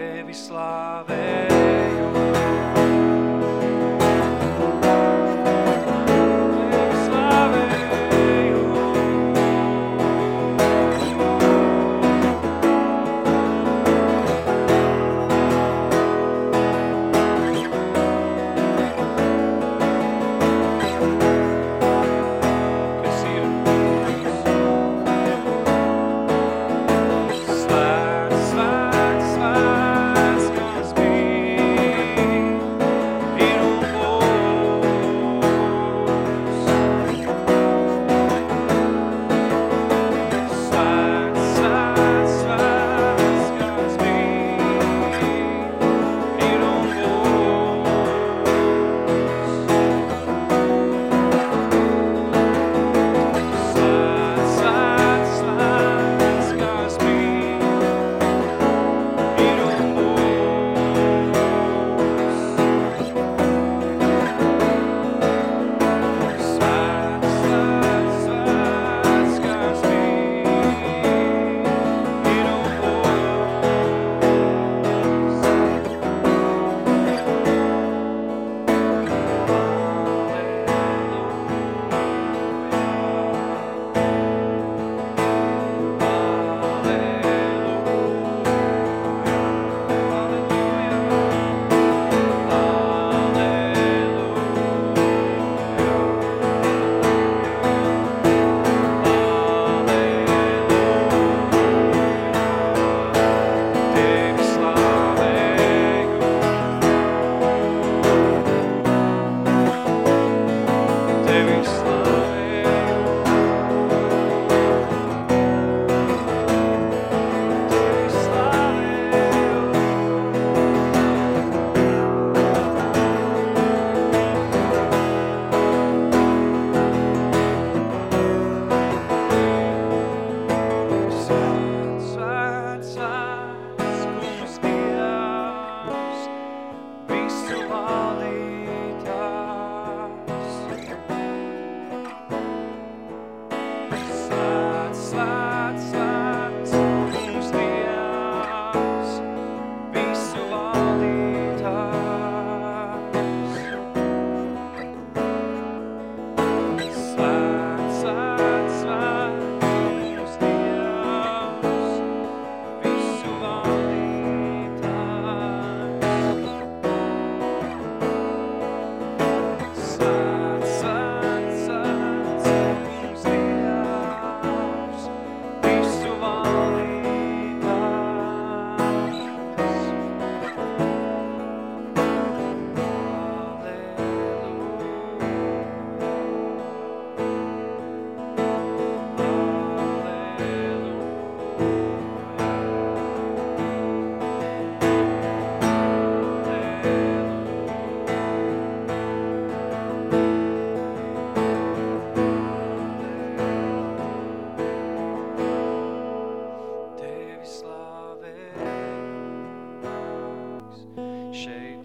je vysláven.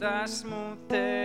esmu te.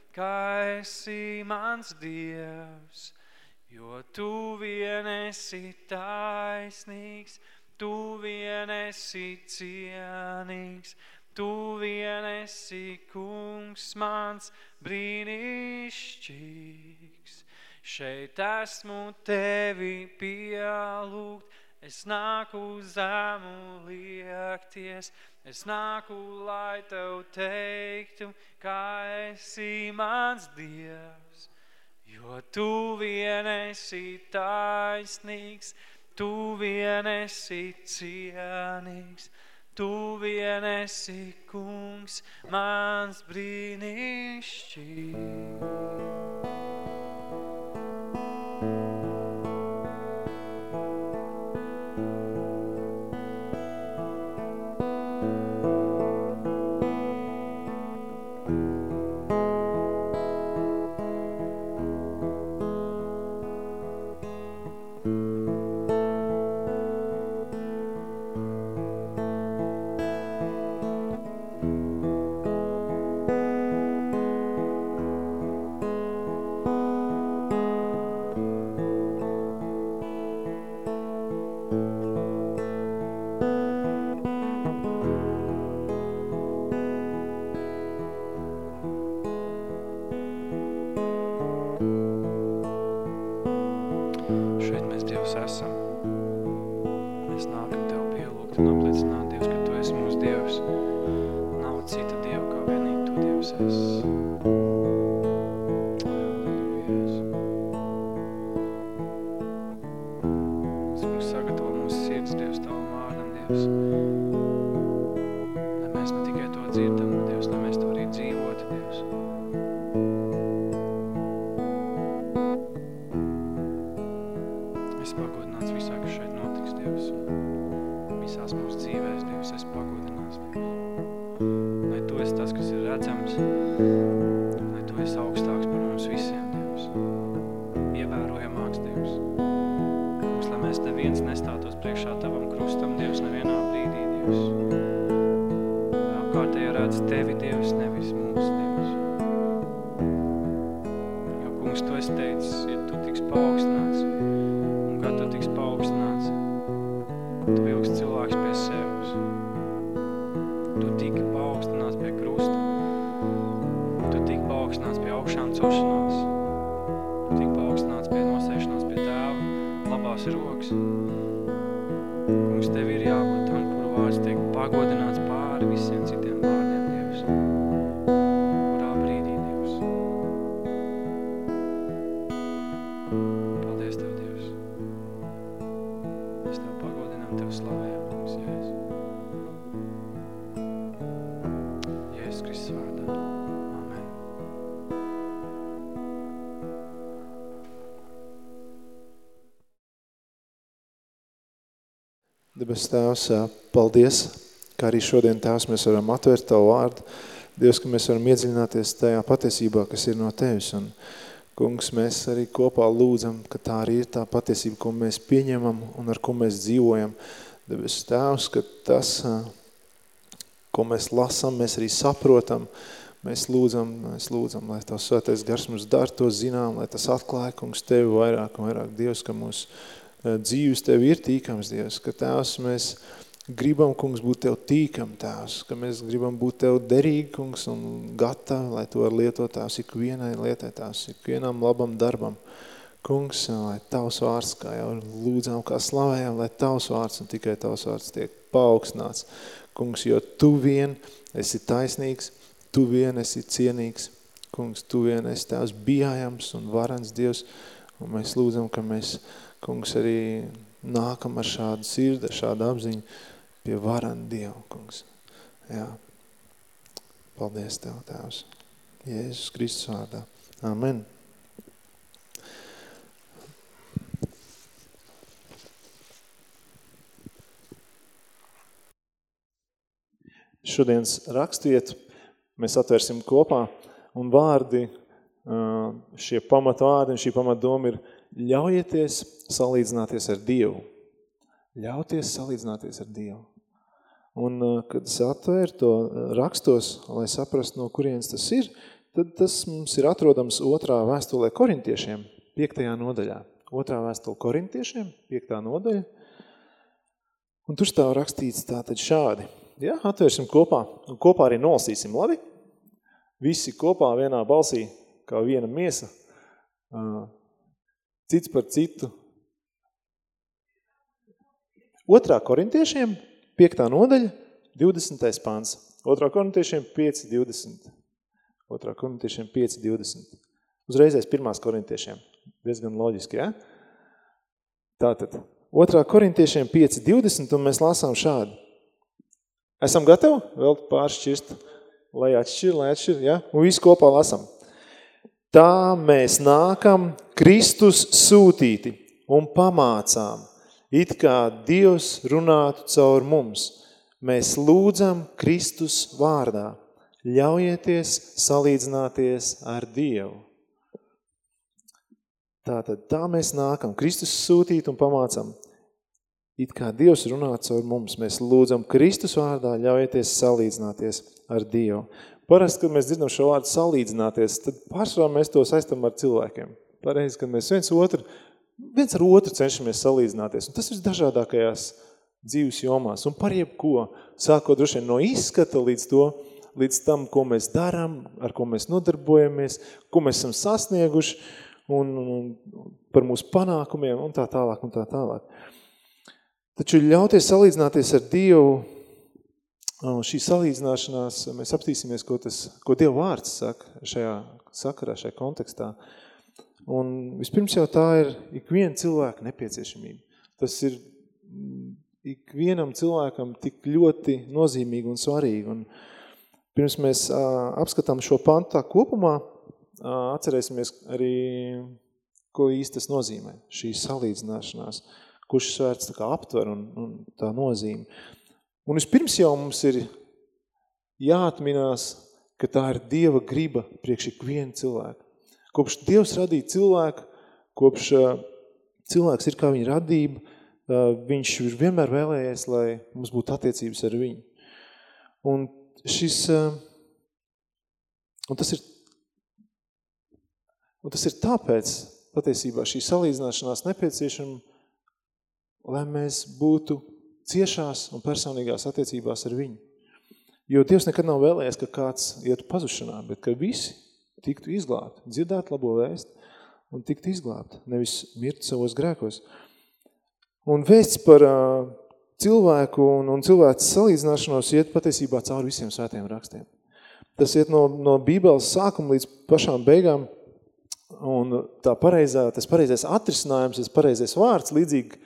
ka esi mans Dievs, jo tu vien esi taisnīgs, tu vien esi cienīgs, tu vien esi kungs mans brīnišķīgs. Šeit esmu tevi pielūgt, es nāku zemu liekties, Es nāku, lai tev teiktu, kā esi mans Dievs, jo tu vien esi taisnīgs, tu vien esi cienīgs, tu vien esi kungs, mans brīnišķīgs. Debes Tēvs, paldies, ka arī šodien, Tēvs, mēs varam atvērt Tavu vārdu. Dievs, ka mēs varam iedziļināties tajā patiesībā, kas ir no Tevis. Un, kungs, mēs arī kopā lūdzam, ka tā arī ir tā patiesība, ko mēs pieņemam un ar ko mēs dzīvojam. Debes Tēvs, ka tas, ko mēs lasam, mēs arī saprotam, mēs lūdzam, mēs lūdzam, lai Tavs svētais gars mums dar to zinām, lai tas atklāja, kungs, Tevi vairāk un vairāk. Dievs, ka mūsu eh, dzīves Tev ir tīkams, Dievs, ka Tēvs mēs gribam, kungs, būt Tev tīkam, Tēvs, ka mēs gribam būt Tev derīgi, kungs, un gatavi, lai to var lietot, Tēvs, ikvienai lietai, Tēvs, ikvienam labam darbam. Kungs, lai Tavs vārds, kā jau lūdzām, kā slavējām, lai Tavs vārds un tikai Tavs vārds tiek paaugstināts. Kungs, jo Tu vien esi taisnīgs, Tu vien esi cienīgs. Kungs, Tu vien esi Tēvs bijājams un varens Dievs, un mēs lūdzam, ka mēs, kungs, arī nākam ar šādu sirdi, ar šādu apziņu pie varena Dievu, kungs. Jā. Paldies Tev, Tēvs. Jēzus Kristus vārdā. Amen. Šodienas rakstviet mēs atvērsim kopā un vārdi, šie pamatvārdi un šī pamatdoma ir ļaujieties salīdzināties ar Dievu. Ļauties salīdzināties ar Dievu. Un, kad es atvēru to rakstos, lai saprastu, no kurienes tas ir, tad tas mums ir atrodams otrā vēstulē korintiešiem, piektajā nodaļā. Otrā vēstule korintiešiem, piektā nodaļa. Un tur stāv rakstīts tātad šādi. Ja, atvērsim kopā, un kopā arī nolasīsim, labi? Visi kopā vienā balsī, kā viena miesa, cits par citu. Otrā korintiešiem, 5. nodaļa, 20. pāns. Otrā korintiešiem 5, 20. Otrā korintiešiem 5, 20. Uzreizēs pirmās korintiešiem. Diezgan loģiski, ja? Tātad, otrā korintiešiem 5, 20, un mēs lasām šādi. Esam gatavi vēl pāršķirst, lai atšķir, lai atšķir, ja? Un visi kopā lasam. Tā mēs nākam Kristus sūtīti un pamācām, it kā Dievs runātu caur mums. Mēs lūdzam Kristus vārdā. Ļaujieties salīdzināties ar Dievu. Tātad tā mēs nākam, Kristus sūtīt un pamācam. It kā Dievs runā caur mums, mēs lūdzam Kristus vārdā, ļaujieties salīdzināties ar Dievu. Parasti, kad mēs dzirdam šo vārdu salīdzināties, tad pārsvarā mēs to saistam ar cilvēkiem. Pareizi, kad mēs viens otru, viens ar otru cenšamies salīdzināties. Un tas ir dažādākajās dzīves jomās. Un par jebko, sākot droši vien no izskata līdz to, līdz tam, ko mēs darām, ar ko mēs nodarbojamies, ko mēs esam sasnieguši. un, un par mūsu panākumiem un tā tālāk un tā tālāk. Taču ļauties salīdzināties ar Dievu, šī salīdzināšanās, mēs apstīsimies, ko, tas, ko Dieva vārds saka šajā sakarā, šajā kontekstā. Un vispirms jau tā ir ikviena cilvēka nepieciešamība. Tas ir ikvienam cilvēkam tik ļoti nozīmīgi un svarīgi. Un pirms mēs apskatām šo pantu tā kopumā, atcerēsimies arī, ko īsti tas nozīmē, šī salīdzināšanās, kurš svērts tā kā aptver un, un tā nozīme. Un vispirms jau mums ir jāatminās, ka tā ir Dieva griba priekš ikvienu cilvēku. Kopš Dievs radīja cilvēku, kopš cilvēks ir kā viņa radība, viņš ir vienmēr vēlējies, lai mums būtu attiecības ar viņu. Un šis, un tas ir, un tas ir tāpēc, patiesībā šī salīdzināšanās nepieciešama, lai mēs būtu ciešās un personīgās attiecībās ar viņu. Jo Dievs nekad nav vēlējies, ka kāds ietu pazušanā, bet ka visi tiktu izglābti, dzirdēt labo vēst un tiktu izglābti, nevis mirt savos grēkos. Un vēsts par uh, cilvēku un, un cilvēks salīdzināšanos iet patiesībā cauri visiem svētiem rakstiem. Tas iet no, no bībeles sākuma līdz pašām beigām, un tā pareizā, tas pareizais atrisinājums, tas pareizais vārds, līdzīgi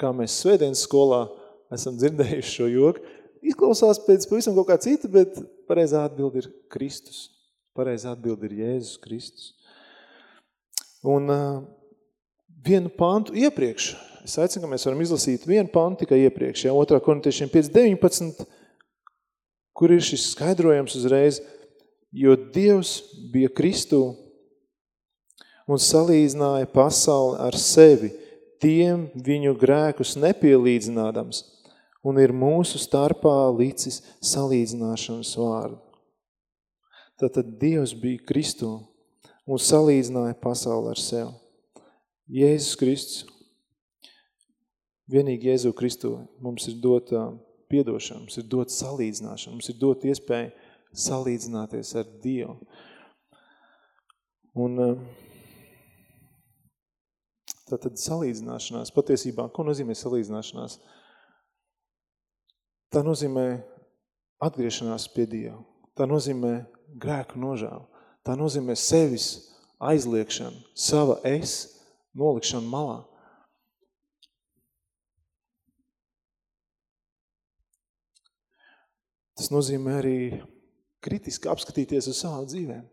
kā mēs svētdienas skolā esam dzirdējuši šo joku, izklausās pēc pavisam kaut kā cita, bet pareizā atbildi ir Kristus. Pareizā atbildi ir Jēzus Kristus. Un uh, vienu pantu iepriekš Es aicinu, ka mēs varam izlasīt vienu pantu tikai iepriekš, ja, 2. korintiešiem 5.19, kur ir šis skaidrojums uzreiz, jo Dievs bija Kristū un salīdzināja pasauli ar sevi, tiem viņu grēkus nepielīdzinādams, un ir mūsu starpā licis salīdzināšanas vārdu. Tātad Dievs bija Kristū un salīdzināja pasauli ar sevi. Jēzus Kristus Vienīgi Jēzu Kristu mums ir dota piedošana, mums ir dota salīdzināšana, mums ir dota iespēja salīdzināties ar Dievu. Un tātad salīdzināšanās, patiesībā, ko nozīmē salīdzināšanās? Tā nozīmē atgriešanās pie Dieva. Tā nozīmē grēku nožēlu. Tā nozīmē sevis aizliekšanu, sava es nolikšanu malā. Tas nozīmē arī kritiski apskatīties uz savu dzīvēm.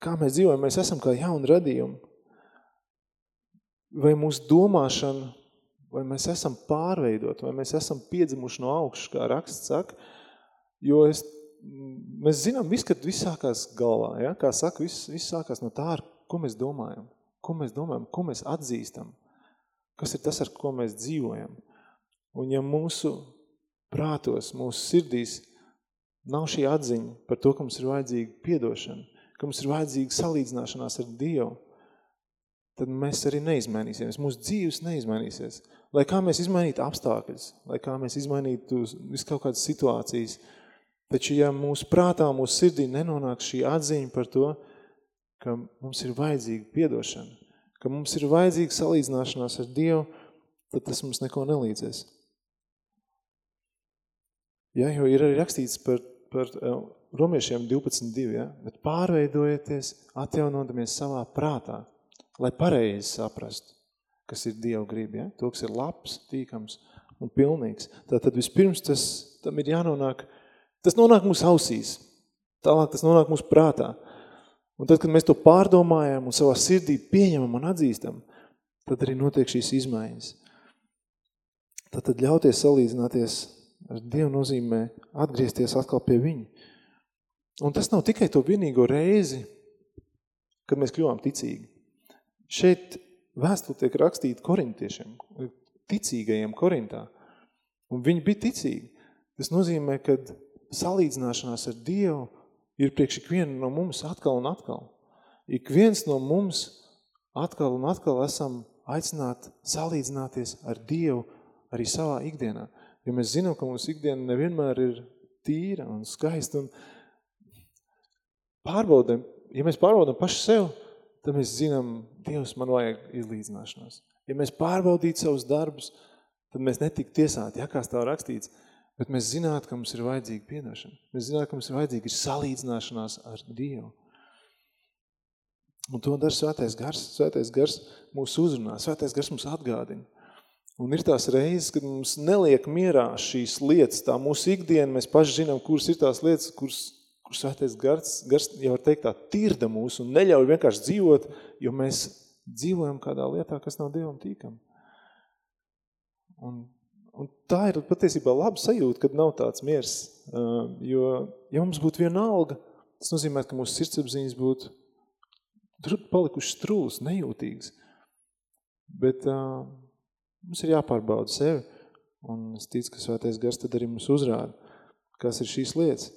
Kā mēs dzīvojam, mēs esam kā jauni radījumi. Vai mūsu domāšana, vai mēs esam pārveidot, vai mēs esam piedzimuši no augšas, kā raksts saka, jo es, mēs zinām, viss, kad viss sākās galvā, ja? kā saka, viss, viss sākās no tā, ar ko mēs domājam, ko mēs domājam, ko mēs atzīstam, kas ir tas, ar ko mēs dzīvojam. Un ja mūsu prātos, mūsu sirdīs nav šī atziņa par to, ka mums ir vajadzīga piedošana, ka mums ir vajadzīga salīdzināšanās ar Dievu, tad mēs arī neizmainīsimies. Mūsu dzīves neizmainīsies. Lai kā mēs izmainītu apstākļus, lai kā mēs izmainītu visu kaut kādas situācijas, taču ja mūsu prātā, mūsu sirdī nenonāk šī atziņa par to, ka mums ir vajadzīga piedošana, ka mums ir vajadzīga salīdzināšanās ar Dievu, tad tas mums neko nelīdzēs. Ja, jo ir arī rakstīts par, par uh, romiešiem 12.2, ja? bet pārveidojieties, atjaunodamies savā prātā, lai pareizi saprastu, kas ir Dieva griba, ja? to, kas ir labs, tīkams un pilnīgs. Tātad vispirms tas, tam ir jānonāk, tas nonāk mūsu ausīs, tālāk tas nonāk mūsu prātā. Un tad, kad mēs to pārdomājam un savā sirdī pieņemam un atzīstam, tad arī notiek šīs izmaiņas. Tad ļauties salīdzināties ar Dievu nozīmē atgriezties atkal pie viņa. Un tas nav tikai to vienīgo reizi, kad mēs kļuvām ticīgi. Šeit vēstuli tiek rakstīta korintiešiem, ticīgajiem Korintā. Un viņi bija ticīgi. Tas nozīmē, ka salīdzināšanās ar Dievu ir priekš ikvienu no mums atkal un atkal. Ik viens no mums atkal un atkal esam aicināti salīdzināties ar Dievu arī savā ikdienā. Jo mēs zinām, ka mūsu ikdiena nevienmēr ir tīra un skaista. Un pārbaudam, ja mēs pārbaudam paši sev, tad mēs zinām, Dievs, man vajag izlīdzināšanos. Ja mēs pārbaudītu savus darbus, tad mēs netiktu tiesāti, ja kā stāv rakstīts, bet mēs zinātu, ka mums ir vajadzīga piedošana. Mēs zinātu, ka mums ir vajadzīga salīdzināšanās ar Dievu. Un to dara svētais gars. Svētais gars mūs uzrunā, svētais gars mums atgādina. Un ir tās reizes, kad mums neliek mierā šīs lietas, tā mūsu ikdiena, mēs paši zinām, kuras ir tās lietas, kuras, kuras svētais gars, gars, jau var teikt tā, tirda mūs un neļauj vienkārši dzīvot, jo mēs dzīvojam kādā lietā, kas nav Dievam tīkam. Un, un tā ir patiesībā laba sajūta, kad nav tāds miers, jo, ja mums būtu viena alga, tas nozīmē, ka mūsu sirdsapziņas būtu palikušas trūs, nejūtīgas. Bet uh, mums ir jāpārbauda sevi, un es ticu, ka svētais gars tad arī mums uzrāda, kas ir šīs lietas.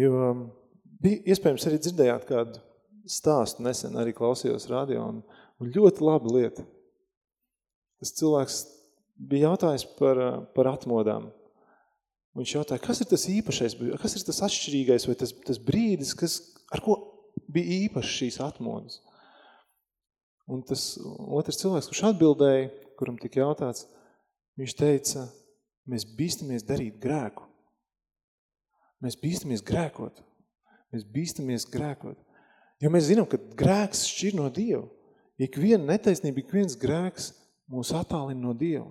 Jo um, bija, iespējams, arī dzirdējāt kādu stāstu nesen, arī klausījos radio, un, un ļoti laba lieta. Tas cilvēks bija jautājis par, par atmodām. Viņš jautāja, kas ir tas īpašais, kas ir tas atšķirīgais vai tas, tas brīdis, kas, ar ko bija īpaši šīs atmodas. Un tas otrs cilvēks, kurš atbildēja, kuram tika jautāts, viņš teica, mēs bīstamies darīt grēku. Mēs bīstamies grēkot. Mēs bīstamies grēkot. Jo mēs zinām, ka grēks šķir no Dieva. Ik viena netaisnība, ik viens grēks mūs attālina no Dieva.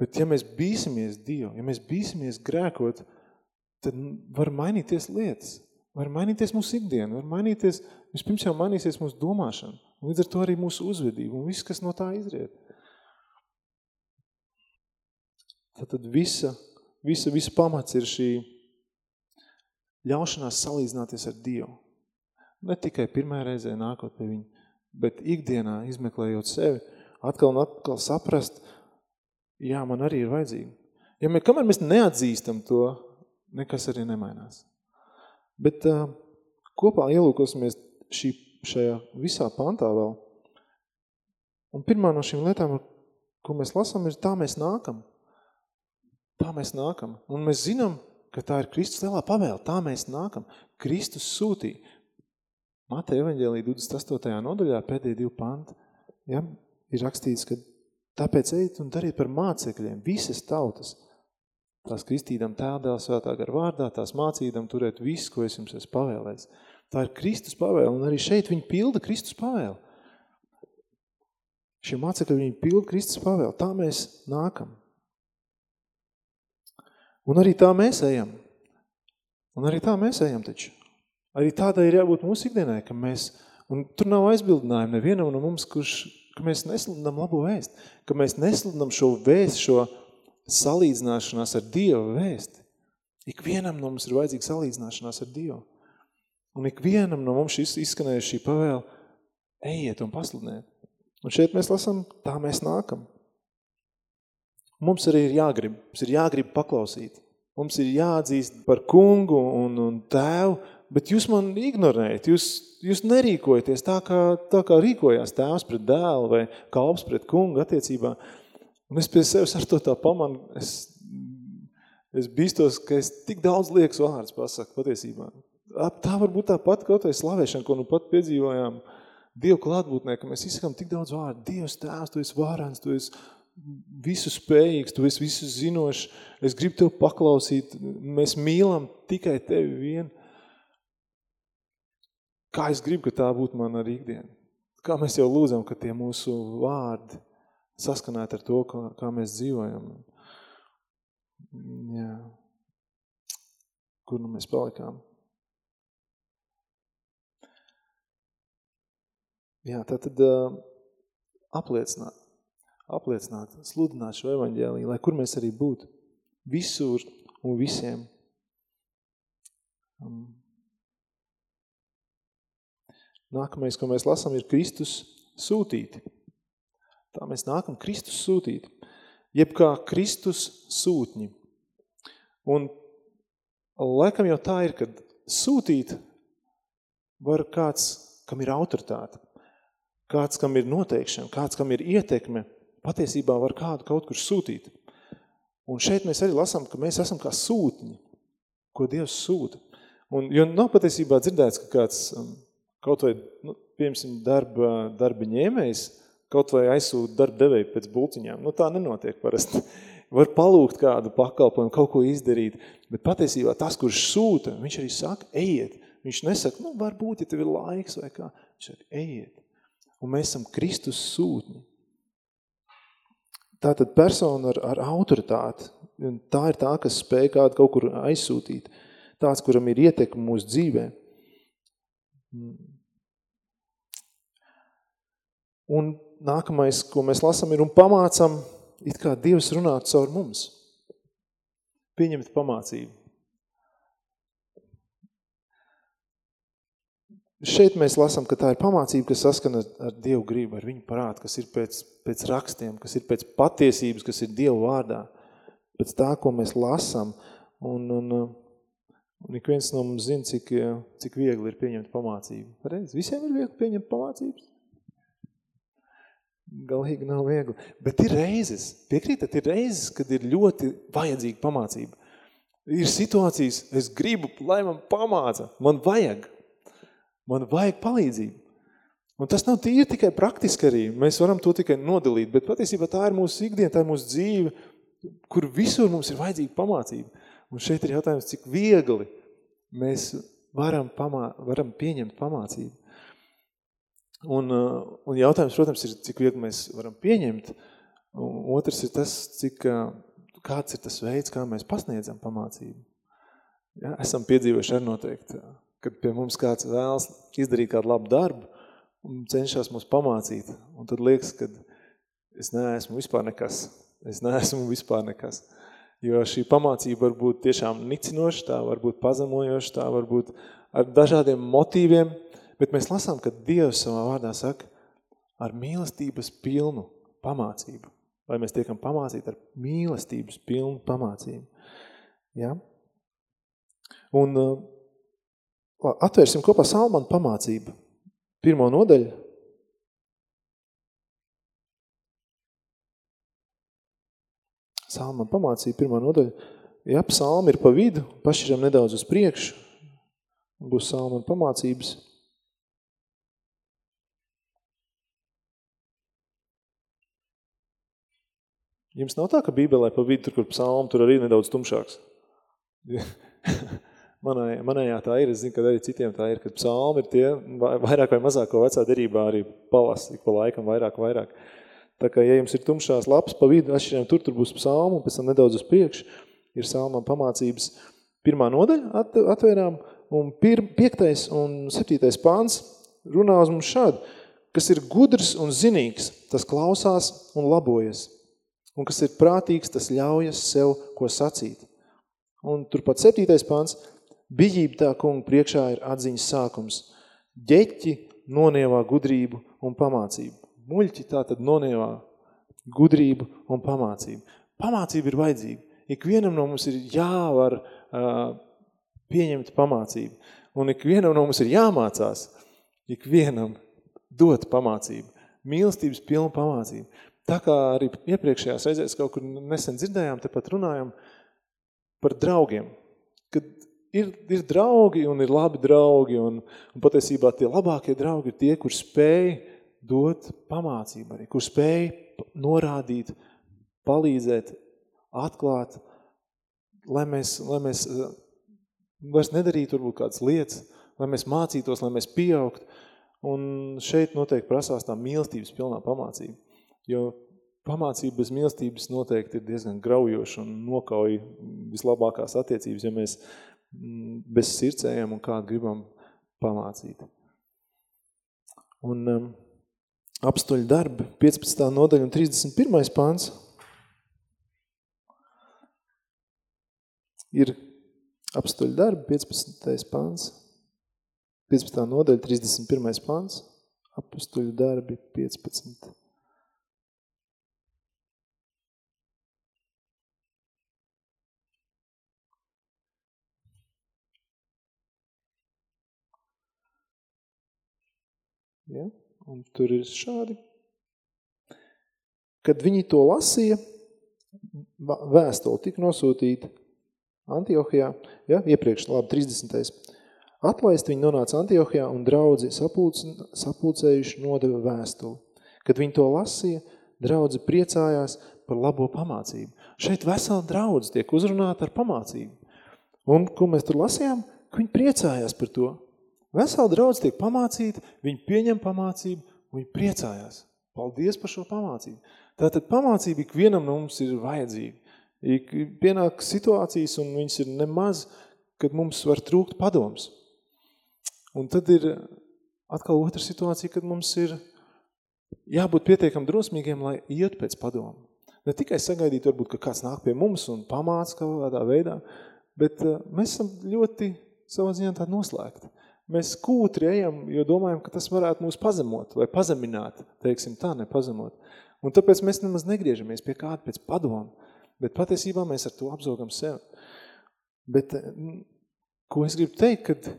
Bet ja mēs bīsimies Dievu, ja mēs bīsimies grēkot, tad var mainīties lietas. Var mainīties mūsu ikdiena, var mainīties, vispirms jau mainīsies mūsu domāšana, līdz ar to arī mūsu uzvedība un viss, kas no tā izriet. Tātad visa, visa, visa pamats ir šī ļaušanās salīdzināties ar Dievu. Ne tikai pirmā reizē nākot pie viņa, bet ikdienā izmeklējot sevi, atkal un atkal saprast, jā, man arī ir vajadzīgi. Ja mēs, kamēr mēs neatzīstam to, nekas arī nemainās. Bet uh, kopā ielūkosimies šī, šajā visā pantā vēl. Un pirmā no šīm lietām, ko mēs lasām, ir tā mēs nākam. Tā mēs nākam. Un mēs zinām, ka tā ir Kristus lielā pavēle. Tā mēs nākam. Kristus sūtīja. Mateja evaņģēlī 28. nodaļā pēdējie divi panti. Ja, ir rakstīts, ka tāpēc ejiet un dariet par mācekļiem visas tautas – tās kristīdam tēdēl svētā gar vārdā, tās mācīdam turēt visu, ko es jums esmu pavēlējis. Tā ir Kristus pavēle, un arī šeit viņi pilda Kristus pavēle. Šie mācekļi viņi pilda Kristus pavēle. Tā mēs nākam. Un arī tā mēs ejam. Un arī tā mēs ejam taču. Arī tādai ir jābūt mūsu ikdienai, ka mēs, un tur nav aizbildinājumi nevienam no mums, kurš, ka mēs nesludinam labo vēst, ka mēs nesludinam šo vēst, šo salīdzināšanās ar Dievu vēsti. Ikvienam no mums ir vajadzīga salīdzināšanās ar Dievu. Un ikvienam no mums izskanēja šī pavēle, ejiet un pasludiniet. Un šeit mēs lasām, tā mēs nākam. Mums arī ir jāgrib, mums ir jāgrib paklausīt. Mums ir jāatzīst par kungu un, un tēvu, bet jūs man ignorējat, jūs, jūs nerīkojaties tā kā, tā kā rīkojās tēvs pret dēlu vai kalps pret kungu attiecībā. Un es pie sevis ar to tā pamanu, es, es bīstos, ka es tik daudz liekas vārds pasaku patiesībā. Tā var būt tā pat kaut vai slavēšana, ko nu pat piedzīvojām Dievu klātbūtnē, ka mēs izsakām tik daudz vārdu. Dievs tēvs, tu esi vārens, tu esi visu spējīgs, tu esi visu zinošs, es gribu tev paklausīt, mēs mīlam tikai tevi vien. Kā es gribu, ka tā būtu man ar ikdienu? Kā mēs jau lūdzam, ka tie mūsu vārdi saskanēt ar to, kā, kā mēs dzīvojam. Jā. Kur nu mēs palikām? Jā, tā tad uh, apliecināt, apliecināt, sludināt šo evaņģēliju, lai kur mēs arī būtu. Visur un visiem. Nākamais, ko mēs lasām, ir Kristus sūtīti. Tā mēs nākam Kristus sūtīt. Jeb kā Kristus sūtņi. Un laikam jau tā ir, kad sūtīt var kāds, kam ir autoritāte, kāds, kam ir noteikšana, kāds, kam ir ietekme, patiesībā var kādu kaut kur sūtīt. Un šeit mēs arī lasām, ka mēs esam kā sūtņi, ko Dievs sūta. Un, jo nav patiesībā dzirdēts, ka kāds um, kaut vai, nu, piemēram, darba, darba ņēmējs, kaut vai aizsūt darba devēju pēc bulciņām. Nu, tā nenotiek parasti. Var palūgt kādu pakalpojumu, kaut ko izdarīt, bet patiesībā tas, kurš sūta, viņš arī saka, ejiet. Viņš nesaka, nu, varbūt, ja tev ir laiks vai kā. Viņš saka, ejiet. Un mēs esam Kristus sūtņi. Tātad persona ar, ar autoritāti, un tā ir tā, kas spēj kādu kaut kur aizsūtīt. Tāds, kuram ir ietekme mūsu dzīvē. Un nākamais, ko mēs lasam, ir un pamācam, it kā Dievs runāt caur mums. Pieņemt pamācību. Šeit mēs lasam, ka tā ir pamācība, kas saskana ar Dievu gribu, ar viņu parādu, kas ir pēc, pēc rakstiem, kas ir pēc patiesības, kas ir Dievu vārdā, pēc tā, ko mēs lasam. Un, un, un ik viens no mums zina, cik, cik viegli ir pieņemt pamācību. Reiz, visiem ir viegli pieņemt pamācības? galīgi nav viegli. Bet ir reizes, piekrītat, ir reizes, kad ir ļoti vajadzīga pamācība. Ir situācijas, es gribu, lai man pamāca, man vajag. Man vajag palīdzību. Un tas nav tīri tikai praktiski arī. Mēs varam to tikai nodalīt, bet patiesībā tā ir mūsu ikdiena, tā ir mūsu dzīve, kur visur mums ir vajadzīga pamācība. Un šeit ir jautājums, cik viegli mēs varam, pamā, varam pieņemt pamācību. Un, uh, un jautājums, protams, ir, cik viegli mēs varam pieņemt. Un otrs ir tas, cik, uh, kāds ir tas veids, kā mēs pasniedzam pamācību. Ja, esam piedzīvojuši ar noteikti, kad pie mums kāds vēlas izdarīt kādu labu darbu un cenšas mūs pamācīt. Un tad liekas, ka es neesmu vispār nekas. Es neesmu vispār nekas. Jo šī pamācība var būt tiešām nicinoša, tā var būt pazemojoša, tā var būt ar dažādiem motīviem, Bet mēs lasām, ka Dievs savā vārdā saka ar mīlestības pilnu pamācību. Vai mēs tiekam pamācīti ar mīlestības pilnu pamācību. Ja? Un uh, atvērsim kopā Salmanu pamācību. Pirmo nodaļu. Salmanu pamācību, pirmā nodaļa. Ja psalmi ir pa vidu, pašķiram nedaudz uz priekšu. Būs Salmanu pamācības. Jums nav tā, ka Bībelē pa vidu, tur, kur psalmu, tur arī nedaudz tumšāks? Manai, manējā tā ir, es zinu, ka arī citiem tā ir, kad psalmi ir tie vairāk vai mazāk, ko vecā derībā arī palas, ik pa laikam vairāk, vairāk. Tā kā, ja jums ir tumšās lapas pa vidu, atšķiriem tur, tur būs psalmu, pēc tam nedaudz uz priekšu, ir salmām pamācības pirmā nodaļa at, atvērām, un pir, piektais un septītais pāns runā uz mums šādi, kas ir gudrs un zinīgs, tas klausās un labojas Un kas ir prātīgs, tas ļaujas sev ko sacīt. Un turpat septītais pāns, bijība tā kunga priekšā ir atziņas sākums. Ģeķi nonievā gudrību un pamācību. Muļķi tā tad nonievā gudrību un pamācību. Pamācība ir vajadzīga. Ikvienam no mums ir jāvar uh, pieņemt pamācību. Un ikvienam no mums ir jāmācās. Ikvienam dot pamācību. Mīlestības pilnu pamācību. Tā kā arī iepriekšējās reizēs kaut kur nesen dzirdējām, tepat runājam par draugiem. Ir, ir draugi un ir labi draugi, un, un patiesībā tie labākie draugi ir tie, kur spēj dot pamācību arī, kur spēj norādīt, palīdzēt, atklāt, lai mēs, lai mēs eh, vairs nedarītu varbūt kādas lietas, lai mēs mācītos, lai mēs pieaugt. Un šeit noteikti prasās tā mīlestības pilnā pamācība. Jo pamācība bez mīlestības noteikti ir diezgan graujoša un nokauj vislabākās attiecības, ja mēs mm, bez sirdsējam un kādu gribam pamācīt. Un um, apstoļu darbi, 15. nodaļa un 31. pāns, ir apstoļu darbi, 15. pāns, 15. nodaļa, 31. pāns, apstoļu darbi, 15. Ja? Un tur ir šādi. Kad viņi to lasīja, vēstuli tika nosūtīta Antiohijā, ja? iepriekš, labi, 30. Atlaist viņi nonāca Antiohijā un draudzi sapulc, sapulcējuši nodeva vēstuli. Kad viņi to lasīja, draudzi priecājās par labo pamācību. Šeit vesela draudz tiek uzrunāta ar pamācību. Un, ko mēs tur lasījām, ka viņi priecājās par to. Vesela draudz tiek pamācīta, viņi pieņem pamācību, viņi priecājās. Paldies par šo pamācību. Tātad pamācība ikvienam no mums ir vajadzīga. Ik pienāk situācijas, un viņas ir nemaz, kad mums var trūkt padoms. Un tad ir atkal otra situācija, kad mums ir jābūt pietiekam drosmīgiem, lai iet pēc padomu. Ne tikai sagaidīt, varbūt, ka kāds nāk pie mums un pamāca kaut kādā veidā, bet uh, mēs esam ļoti savā ziņā tādi noslēgti. Mēs kūtri ejam, jo domājam, ka tas varētu mūs pazemot vai pazemināt, teiksim tā, nepazemot. Un tāpēc mēs nemaz negriežamies pie kāda pēc padomu, bet patiesībā mēs ar to apzogam sevi. Bet, ko es gribu teikt, kad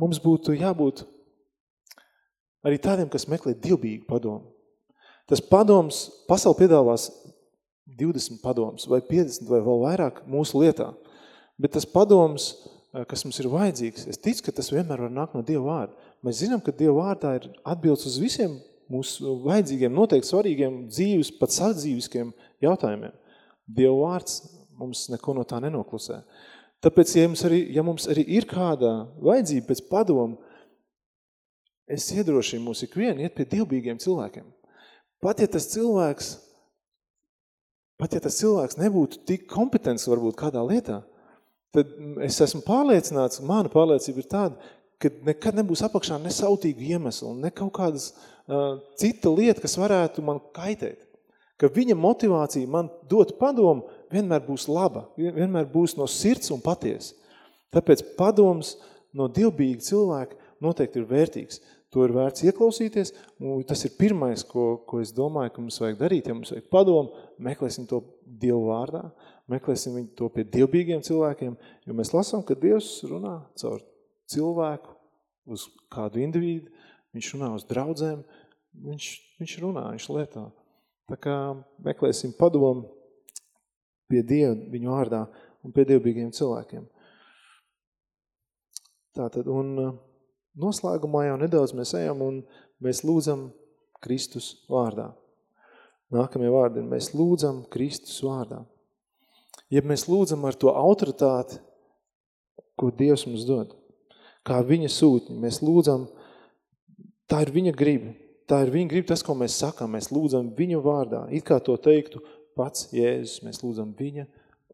mums būtu jābūt arī tādiem, kas meklē divbīgu padomu. Tas padoms, pasauli piedāvās 20 padoms vai 50 vai vēl vairāk mūsu lietā. Bet tas padoms, kas mums ir vajadzīgs, es ticu, ka tas vienmēr var nākt no Dieva vārda. Mēs zinām, ka Dieva vārdā ir atbildes uz visiem mūsu vajadzīgiem, noteikti svarīgiem dzīves, pat sadzīviskiem jautājumiem. Dieva vārds mums neko no tā nenoklusē. Tāpēc, ja mums arī, ja mums arī ir kāda vajadzība pēc padomu, es iedrošinu mūs ikvienu iet pie dievbīgiem cilvēkiem. Pat ja tas cilvēks, pat ja tas cilvēks nebūtu tik kompetents varbūt kādā lietā, tad es esmu pārliecināts, mana pārliecība ir tāda, ka nekad nebūs apakšā nesautīgu iemeslu, ne kaut kādas uh, cita lieta, kas varētu man kaitēt. Ka viņa motivācija man dot padomu vienmēr būs laba, vienmēr būs no sirds un paties. Tāpēc padoms no dievbīga cilvēka noteikti ir vērtīgs to ir vērts ieklausīties, un tas ir pirmais, ko, ko es domāju, ka mums vajag darīt, ja mums vajag padomu, meklēsim to Dievu vārdā, meklēsim viņu to pie dievbīgiem cilvēkiem, jo mēs lasām, ka Dievs runā caur cilvēku uz kādu individu, viņš runā uz draudzēm, viņš, viņš runā, viņš lietā. Tā kā meklēsim padomu pie Dieva viņu vārdā un pie dievbīgiem cilvēkiem. Tātad, un Noslēgumā jau nedaudz mēs ejam un mēs lūdzam Kristus vārdā. Nākamie vārdi ir, mēs lūdzam Kristus vārdā. Ja mēs lūdzam ar to autoritāti, ko Dievs mums dod, kā viņa sūtņi, mēs lūdzam, tā ir viņa griba, tā ir viņa griba tas, ko mēs sakām, mēs lūdzam viņu vārdā, it kā to teiktu pats Jēzus, mēs lūdzam viņa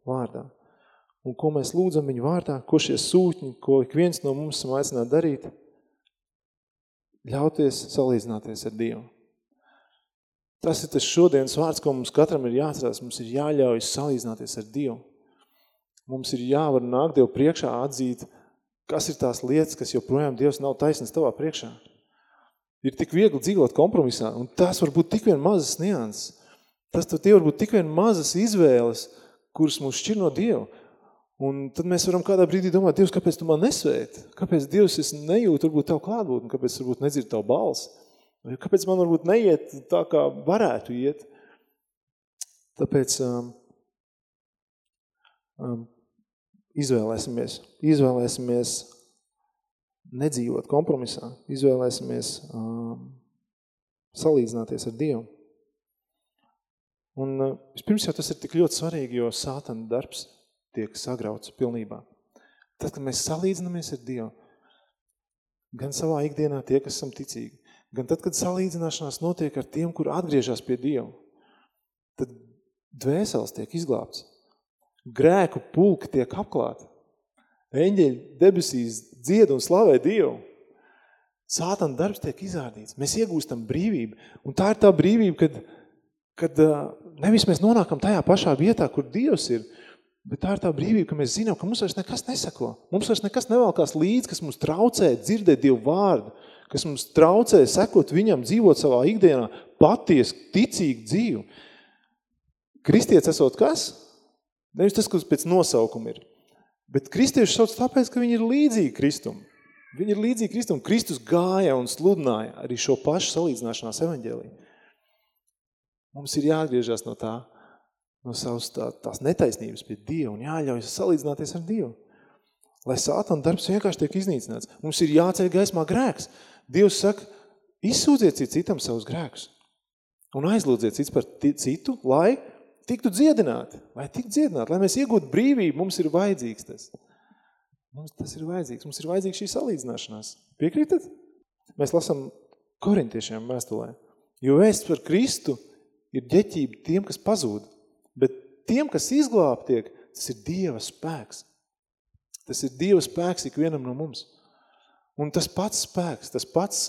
vārdā. Un ko mēs lūdzam viņu vārdā, ko šie sūtņi, ko ik viens no mums esam aicināti darīt – ļauties salīdzināties ar Dievu. Tas ir tas šodienas vārds, ko mums katram ir jāatcerās. Mums ir jāļaujas salīdzināties ar Dievu. Mums ir jāvar nākt Dievu priekšā atzīt, kas ir tās lietas, kas joprojām Dievs nav taisnīgs tavā priekšā. Ir tik viegli dzīvot kompromisā, un tas var būt tik vien mazas nianses. Tas tie var būt tik vien mazas izvēles, kuras mums šķir no Dieva. Un tad mēs varam kādā brīdī domāt, Dievs, kāpēc tu man nesvēti? Kāpēc Dievs es nejūtu varbūt tev klātbūt, un kāpēc varbūt nedzird tavu balsi? Kāpēc man varbūt neiet tā, kā varētu iet? Tāpēc um, um, izvēlēsimies, izvēlēsimies nedzīvot kompromisā, izvēlēsimies um, salīdzināties ar Dievu. Un uh, vispirms jau tas ir tik ļoti svarīgi, jo sātana darbs tiek sagrauts pilnībā. Tad, kad mēs salīdzinamies ar Dievu, gan savā ikdienā tie, kas esam ticīgi, gan tad, kad salīdzināšanās notiek ar tiem, kur atgriežas pie Dievu, tad dvēseles tiek izglābts. Grēku pulki tiek apklāti. Eņģeļi debesīs dzied un slavē Dievu. Sātana darbs tiek izārdīts. Mēs iegūstam brīvību. Un tā ir tā brīvība, kad, kad nevis mēs nonākam tajā pašā vietā, kur Dievs ir, Bet tā ir tā brīvība, ka mēs zinām, ka mums vairs nekas nesako. Mums vairs nekas nevalkās līdz, kas mums traucē dzirdēt Dievu vārdu, kas mums traucē sekot viņam, dzīvot savā ikdienā paties, ticīgi dzīvi. Kristietis esot kas? Nevis tas, kas pēc nosaukuma ir. Bet kristieši sauc tāpēc, ka viņi ir līdzīgi Kristum. Viņi ir līdzīgi Kristum. Kristus gāja un sludināja arī šo pašu salīdzināšanās evaņģēlī. Mums ir jāatgriežas no tā, no savas tā, tās netaisnības pie Dieva un jāļaujas salīdzināties ar Dievu. Lai sātana darbs vienkārši tiek iznīcināts. Mums ir jāceļ gaismā grēks. Dievs saka, izsūdziet citam savus grēkus. Un aizlūdziet cits par citu, lai tiktu dziedināti. Lai tiktu dziedināti, lai mēs iegūtu brīvību, mums ir vajadzīgs tas. Mums tas ir vajadzīgs. Mums ir vajadzīgs šī salīdzināšanās. Piekrītat? Mēs lasam korintiešiem vēstulē. Jo vēsts par Kristu ir ģeķība tiem, kas pazūd. Bet tiem, kas izglāb tiek, tas ir Dieva spēks. Tas ir Dieva spēks ikvienam no mums. Un tas pats spēks, tas pats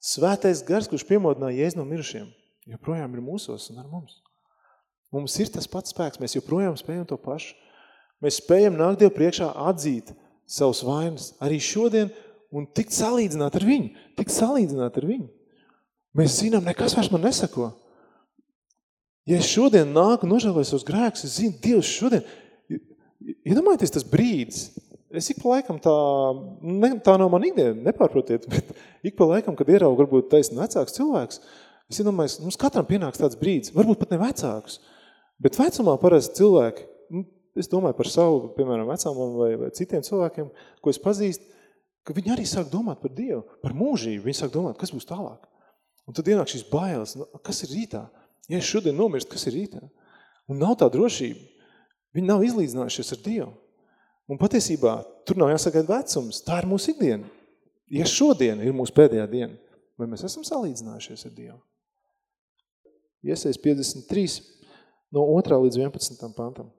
svētais gars, kurš piemodināja Jēzu no mirušiem, joprojām ir mūsos un ar mums. Mums ir tas pats spēks, mēs joprojām spējam to pašu. Mēs spējam nākt Dievu priekšā atzīt savus vainas arī šodien un tikt salīdzināt ar viņu, tikt salīdzināt ar viņu. Mēs zinām, nekas vairs man nesako. Ja es šodien nāku nožēloju savus grēkus, es zinu, Dievs šodien, iedomājieties tas brīdis, es ik pa laikam tā, ne, tā nav man ikdiena, nepārprotiet, bet ik pa laikam, kad ieraugu varbūt taisni vecāks cilvēks, es iedomājos, mums katram pienāks tāds brīdis, varbūt pat ne vecāks, bet vecumā parasti cilvēki, nu, es domāju par savu, piemēram, vecāmam vai, vai citiem cilvēkiem, ko es pazīstu, ka viņi arī sāk domāt par Dievu, par mūžību, viņi sāk domāt, kas būs tālāk. Un tad ienāk šīs bailes, nu, kas ir rītā? Ja es šodien nomirst, kas ir rītā? Un nav tā drošība. Viņi nav izlīdzinājušies ar Dievu. Un patiesībā tur nav jāsagaida vecums. Tā ir mūsu ikdiena. Ja šodien ir mūsu pēdējā diena, vai mēs esam salīdzinājušies ar Dievu? Iesaist 53 no 2. līdz 11. pantam.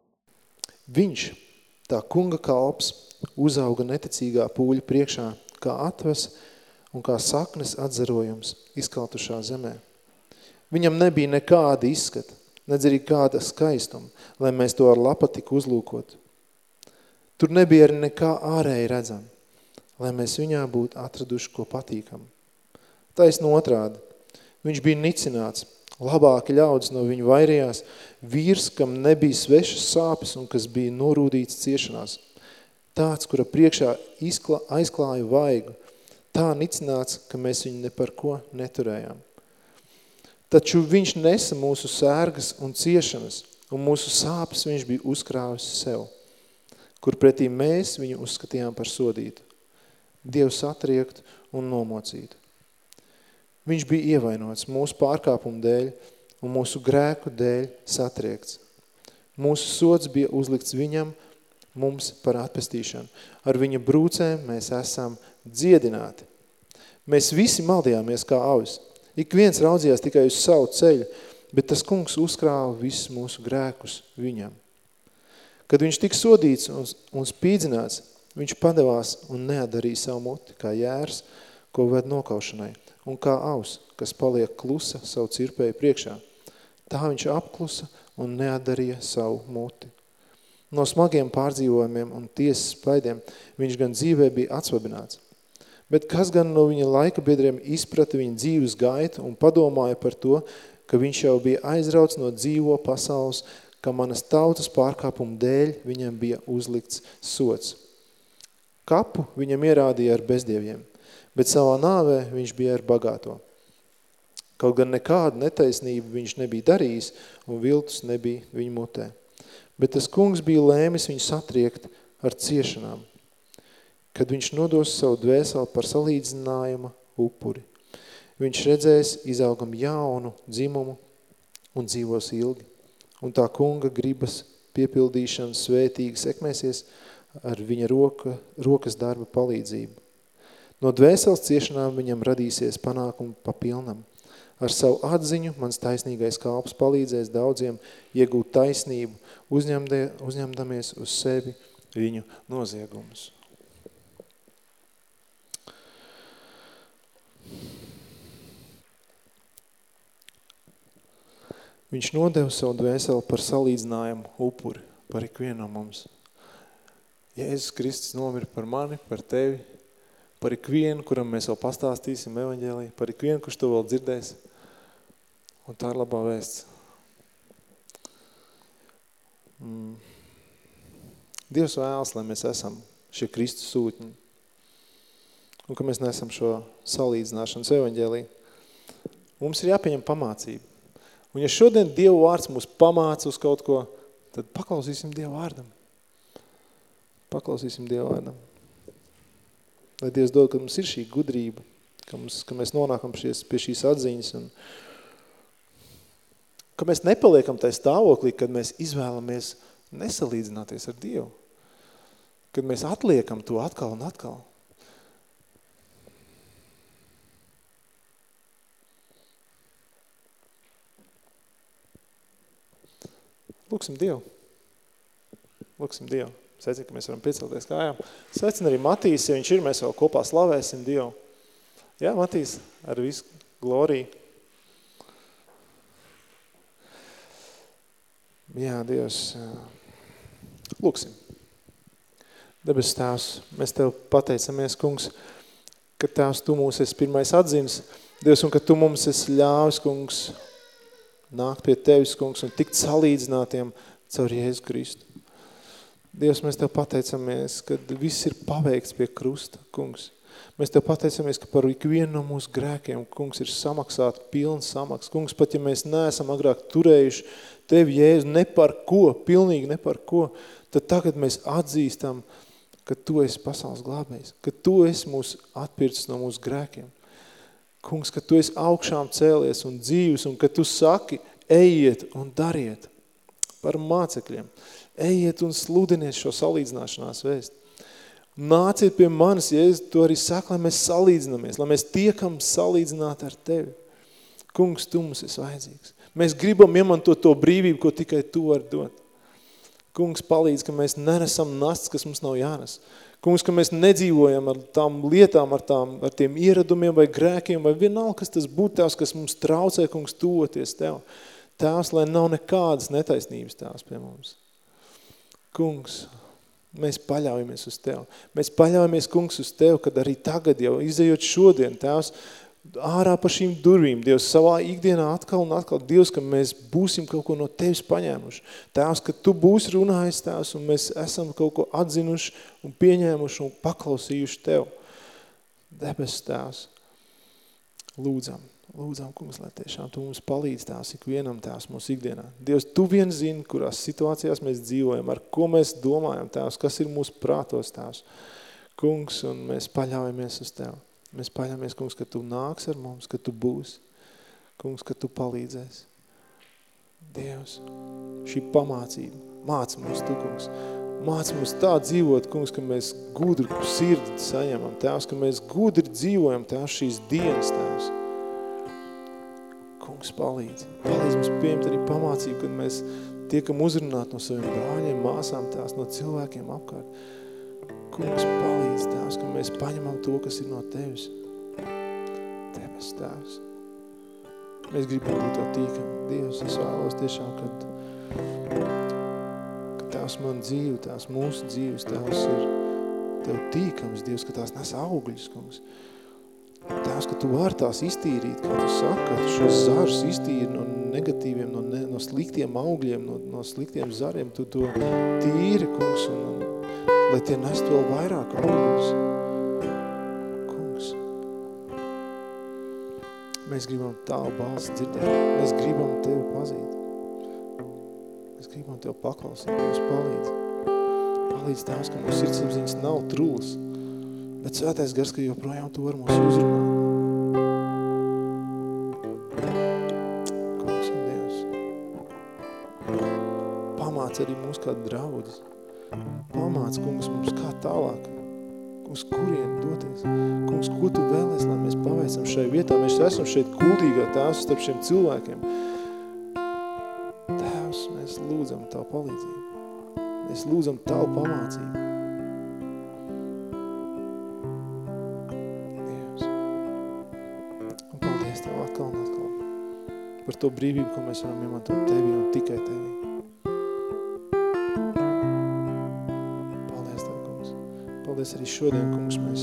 Viņš, tā kunga kalps, uzauga neticīgā pūļa priekšā, kā atves un kā saknes atzarojums izkaltušā zemē. Viņam nebija nekāda izskata, nedz arī kāda skaistuma, lai mēs to ar lapatiku uzlūkotu. Tur nebija arī nekā ārēji redzam, lai mēs viņā būtu atraduši ko patīkam. Taisn otrādi, viņš bija nicināts, labāki ļaudis no viņu vairījās, vīrs, kam nebija svešas sāpes un kas bija norūdīts ciešanās. Tāds, kura priekšā izkla, aizklāja vaigu, tā nicināts, ka mēs viņu ne par ko neturējām. Taču viņš nesa mūsu sērgas un ciešanas, un mūsu sāpes viņš bija uzkrāvis sev kur pretī mēs viņu uzskatījām par sodītu, Dievs atriekt un nomocītu. Viņš bija ievainots mūsu pārkāpumu dēļ un mūsu grēku dēļ satriekts. Mūsu sods bija uzlikts viņam, mums par atpestīšanu. Ar viņa brūcēm mēs esam dziedināti. Mēs visi maldījāmies kā avis. Ik viens raudzījās tikai uz savu ceļu, bet tas kungs uzkrāva visus mūsu grēkus viņam. Kad viņš tika sodīts un, un spīdzināts, viņš padevās un neadarīja savu muti, kā jērs, ko ved nokaušanai, un kā aus, kas paliek klusa savu cirpēju priekšā. Tā viņš apklusa un neadarīja savu muti. No smagiem pārdzīvojumiem un tiesas spaidiem viņš gan dzīvē bija atsvabināts. Bet kas gan no viņa laika biedriem izprata viņa dzīves gaitu un padomāja par to, ka viņš jau bija aizrauts no dzīvo pasaules, ka manas tautas pārkāpumu dēļ viņam bija uzlikts sots. Kapu viņam ierādīja ar bezdieviem, bet savā nāvē viņš bija ar bagāto. Kaut gan nekādu netaisnību viņš nebija darījis un viltus nebija viņa mutē. Bet tas kungs bija lēmis viņu satriekt ar ciešanām, kad viņš nodos savu dvēseli par salīdzinājuma upuri. Viņš redzēs izaugam jaunu dzimumu un dzīvos ilgi un tā kunga gribas piepildīšana svētīgi sekmēsies ar viņa roka, rokas darba palīdzību. No dvēseles ciešanām viņam radīsies panākumu pa pilnam. Ar savu atziņu mans taisnīgais kalps palīdzēs daudziem iegūt taisnību, uzņemdamies uz sevi viņu noziegumus. Viņš nodeva savu dvēseli par salīdzinājumu upuri, par ikvienu no mums. Jēzus Kristus nomira par mani, par tevi, par ikvienu, kuram mēs vēl pastāstīsim evaņģēlī, par ikvienu, kurš to vēl dzirdēs. Un tā ir labā vēsts. Mm. Dievs vēlas, lai mēs esam šie Kristus sūtņi. Un ka mēs nesam šo salīdzināšanas evaņģēlī. Mums ir jāpieņem pamācība. Un ja šodien Dieva vārds mūs pamāca uz kaut ko, tad paklausīsim Dieva vārdam. Paklausīsim Dieva vārdam. Lai Dievs dod, ka mums ir šī gudrība, ka, mums, ka mēs nonākam šies, pie šīs atziņas un ka mēs nepaliekam tajā stāvoklī, kad mēs izvēlamies nesalīdzināties ar Dievu. Kad mēs atliekam to atkal un atkal. Lūksim Dievu. Lūksim Dievu. Secinu, ka mēs varam piecelties kājām. Secinu arī Matīs, ja viņš ir, mēs vēl kopā slavēsim Dievu. Jā, Matīs, ar visu gloriju. Jā, Dievs, lūksim. Debes Tēvs, mēs Tev pateicamies, kungs, ka Tēvs, Tu mūs esi pirmais atzins, Dievs, un ka Tu mums esi ļāvis, kungs, nākt pie Tevis, kungs, un tikt salīdzinātiem caur Jēzu Kristu. Dievs, mēs Tev pateicamies, ka viss ir paveikts pie krusta, kungs. Mēs Tev pateicamies, ka par ikvienu no mūsu grēkiem, kungs, ir samaksāta pilna samaks. Kungs, pat ja mēs neesam agrāk turējuši Tevi, Jēzu, ne par ko, pilnīgi ne par ko, tad tagad mēs atzīstam, ka Tu esi pasaules glābējs, ka Tu esi mūs atpircis no mūsu grēkiem. Kungs, ka Tu esi augšām cēlies un dzīves, un ka Tu saki, ejiet un dariet par mācekļiem. Ejiet un sludiniet šo salīdzināšanās vēst. Nāciet pie manis, ja es to arī saku, lai mēs salīdzinamies, lai mēs tiekam salīdzināt ar tevi. Kungs, tu mums esi vajadzīgs. Mēs gribam iemantot to brīvību, ko tikai tu var dot. Kungs palīdz, ka mēs nenesam nasts, kas mums nav jānes. Kungs, ka mēs nedzīvojam ar tām lietām, ar, tām, ar tiem ieradumiem vai grēkiem, vai vienalga, kas tas būtu tās, kas mums traucē, kungs, tuvoties Tev. Tās, lai nav nekādas netaisnības tās pie mums. Kungs, mēs paļaujamies uz Tev. Mēs paļaujamies, kungs, uz Tev, kad arī tagad jau izējot šodien, Tēvs, ārā pa šīm durvīm, Dievs, savā ikdienā atkal un atkal, Dievs, ka mēs būsim kaut ko no Tevis paņēmuši. Tēvs, ka Tu būsi runājis, Tēvs, un mēs esam kaut ko atzinuši un pieņēmuši un paklausījuši Tev. Debes Tēvs, lūdzam, lūdzam, kungs, lai tiešām Tu mums palīdz Tēvs ikvienam Tēvs mūsu ikdienā. Dievs, Tu vien zini, kurās situācijās mēs dzīvojam, ar ko mēs domājam, Tēvs, kas ir mūsu prātos, Tēvs. Kungs, un mēs paļaujamies uz Tev. Mēs paļāmies, kungs, ka Tu nāks ar mums, ka Tu būsi. Kungs, ka Tu palīdzēsi. Dievs, šī pamācība, māc mums Tu, kungs. Māc mums tā dzīvot, kungs, ka mēs gudri sirdi saņemam, Tēvs, ka mēs gudri dzīvojam, Tēvs, šīs dienas, Tēvs. Kungs, palīdz. Palīdz mums pieņemt arī pamācību, kad mēs tiekam uzrunāt no saviem brāļiem, māsām, Tēvs, no cilvēkiem apkārt. Kungs, palīdz, Tēvs, ka mēs paņemam to, kas ir no Tevis. Tevis, Tēvs. Mēs gribam būt Tev tīkam. Dievs, es vēlos tiešām, kad tās man dzīve, tās mūsu dzīves, tās ir Tev tīkams, Dievs, ka tās nes augļus, kungs. Tās, ka Tu vari tās iztīrīt, kā Tu saka, šos zarus iztīri no negatīviem, no, ne, no sliktiem augļiem, no, no sliktiem zariem, Tu to tīri, kungs, un, un lai tie nest vēl vairāk augļus. Kungs, mēs gribam Tavu balsi dzirdēt, mēs gribam Tevi pazīt. Mēs gribam Tev paklausīt, Dievs palīdz. Palīdz Tēvs, ka mūsu sirdsapziņas nav trūlas, bet svētais gars, ka joprojām Tu var mūs uzrunāt. Kungs un Dievs, pamāc arī mūs kā draudz. Pamāc, kungs, mums kā tālāk. Kungs, kurien doties? Kungs, ko Tu vēlies, lai mēs paveicam šai vietā? Mēs esam šeit kuldīgā Tēvs starp šiem cilvēkiem lūdzam Tavu palīdzību. Mēs lūdzam Tavu pamācību. Dievs. Un paldies Tev atkal un atkal par to brīvību, ko mēs varam iemantot Tevi un tikai Tevi. Paldies arī šodien, kungs, mēs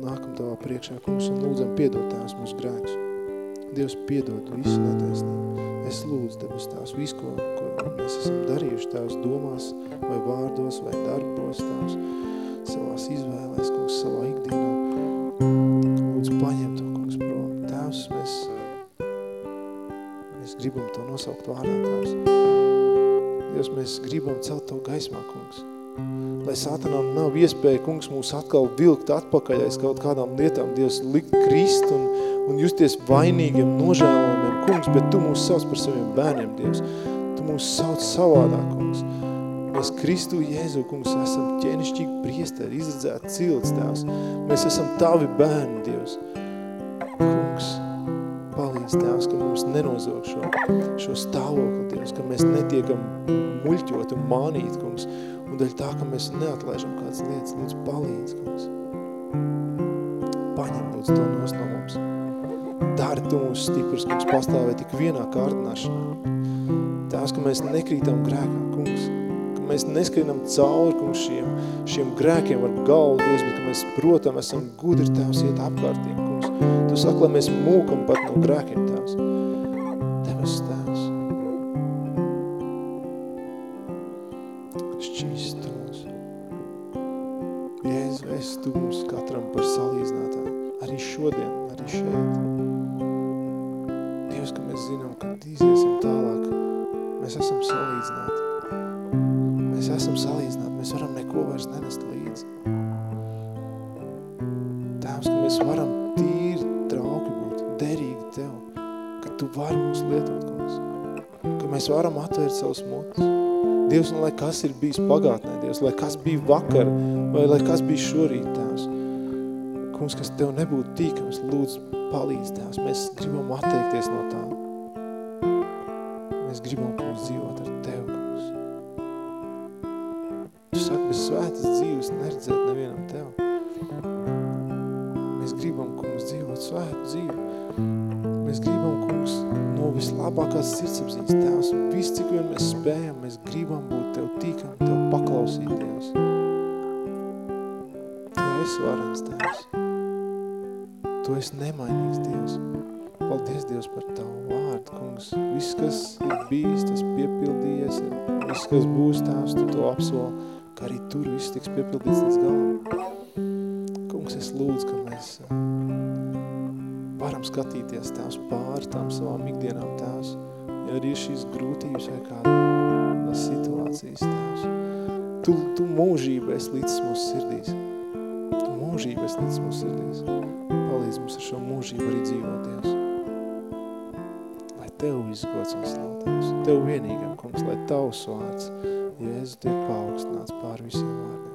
nākam Tavā priekšā, kungs, un lūdzam piedot Tēvs mūsu grēkus. Dievs piedod visu netaisnību. Es lūdzu debes tās visu, ko, ko mēs esam darījuši tās domās vai vārdos vai darbos tās savās izvēlēs, kungs, savā ikdienā. Lūdzu, paņem to, kungs, prom. Tēvs, mēs, mēs gribam to nosaukt vārdā, tēvs. Dievs, mēs gribam celt to gaismā, kungs. Lai sātanām nav iespēja, kungs, mūs atkal vilkt atpakaļ aiz kaut kādām lietām, Dievs, likt krist un, un justies vainīgiem, nožēlojumiem, kungs, bet Tu mūs sauc par saviem bērniem, Dievs. Tu mūs sauc savādāk, kungs. Mēs Kristu Jēzu, kungs, esam ķēnišķīgi priesteri, izredzēti cilts, Tēvs. Mēs esam Tavi bērni, Dievs. Kungs, palīdz, Tēvs, ka mums nenozog šo, šo stāvokli, Dievs, ka mēs netiekam muļķot un mānīt, kungs, un dēļ tā, ka mēs neatlaižam kādas lietas, lūdzu, palīdz, kungs. Paņem, lūdzu, to nos no mums. Dari tu mūs stiprs, kungs, pastāvē tik vienā kārtināšanā. Tēvs, ka mēs nekrītam grēkā, kungs, ka mēs neskrienam cauri, kungs, šiem, šiem grēkiem ar galvu, Dievs, bet ka mēs, protam, esam gudri, Tēvs, iet apkārtiem, kungs. Tu saki, lai mēs mūkam pat no grēkiem, Tēvs. Debes Tēvs. Mēs esam salīdzināti. Mēs esam salīdzināti, mēs varam neko vairs nenest līdzi. Tēvs, ka mēs varam tīri trauki būt, derīgi Tev, ka Tu vari mūs lietot, kungs. Ka mēs varam atvērt savus mutus. Dievs, nu, lai kas ir bijis pagātnē, Dievs, lai kas bija vakar, vai lai kas bija šorīt, Tēvs. Kungs, kas Tev nebūtu tīkams, lūdzu, palīdz, Tēvs. Mēs gribam atteikties no tā. Mēs gribam, kungs, dzīvot ar Tev, kungs. Tu saki, bez svētas dzīves neredzēt nevienam Tev. Mēs gribam, kungs, dzīvot svētu dzīvi. Mēs gribam, kungs, no vislabākās sirdsapziņas, Tēvs, viss, cik vien mēs spējam, mēs gribam būt Tev tīkam, Tev paklausīt, Dievs. Tu esi varens, Tēvs. Tu esi nemainīgs, Dievs. Paldies, Dievs, par Tavu vārdu, kungs. Viss, kas ir bijis, tas piepildījies. Viss, kas būs, Tēvs, Tu to apsoli, ka arī tur viss tiks piepildīts līdz galam. Kungs, es lūdzu, ka mēs uh, varam skatīties Tēvs pāri tām savām ikdienām, Tēvs. Ja arī šīs grūtības vai kāda situācijas, Tēvs. Tu, tu mūžība esi līdz mūsu sirdīs. Tu mūžība esi līdz mūsu sirdīs. Palīdz mums ar šo mūžību arī dzīvot, Dievs. Tev izgods un slav, Tēvs. Tev vienīgam, kungs, lai Tavs vārds, Jēzu, tiek paaugstināts pār visiem vārdiem.